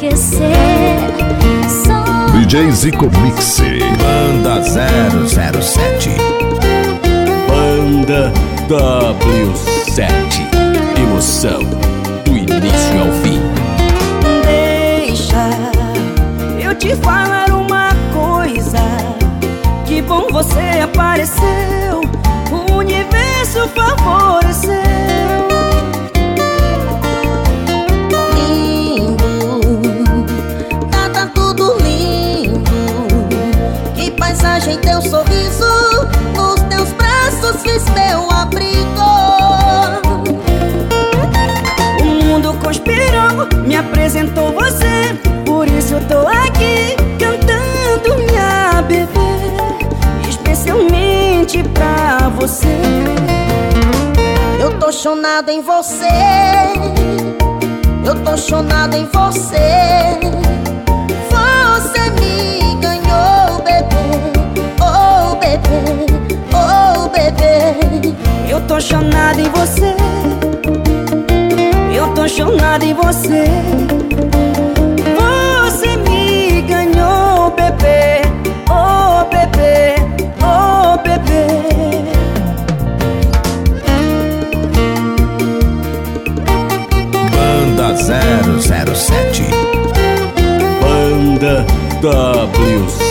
esquecer. Só DJ Zico Mix. Banda 007 Banda W7 Emoção do início ao fim Deixa eu te falar uma coisa. Que bom você apareceu. Paisagem teu sorriso, nos teus braços fiz meu abrigo. O mundo conspirou, me apresentou você. Por isso eu tô aqui cantando minha bebê. Especialmente pra você. Eu tô chonada em você, eu tô chonada em. Você Chonada em você. Eu tô chonada em você. Você me ganhou, bebê. Oh, bebê. Oh, bebê. Banda 007 Banda W7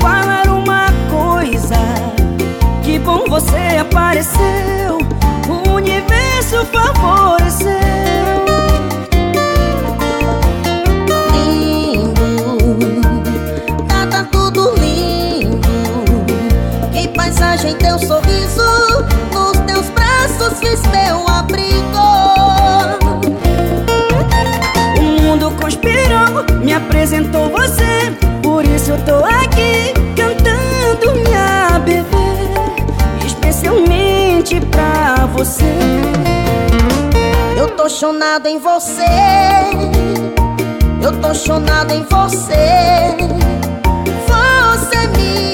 falar uma coisa. Que bom você apareceu. O universo favoreceu. lindo, tá, tudo lindo. Que paisagem teu sorriso, nos teus braços fiz meu abrigo. O mundo conspirou, me apresentou você isso eu tô aqui cantando minha bebê Especialmente pra você. Eu tô chonado em você. Eu tô chonado em você. Você me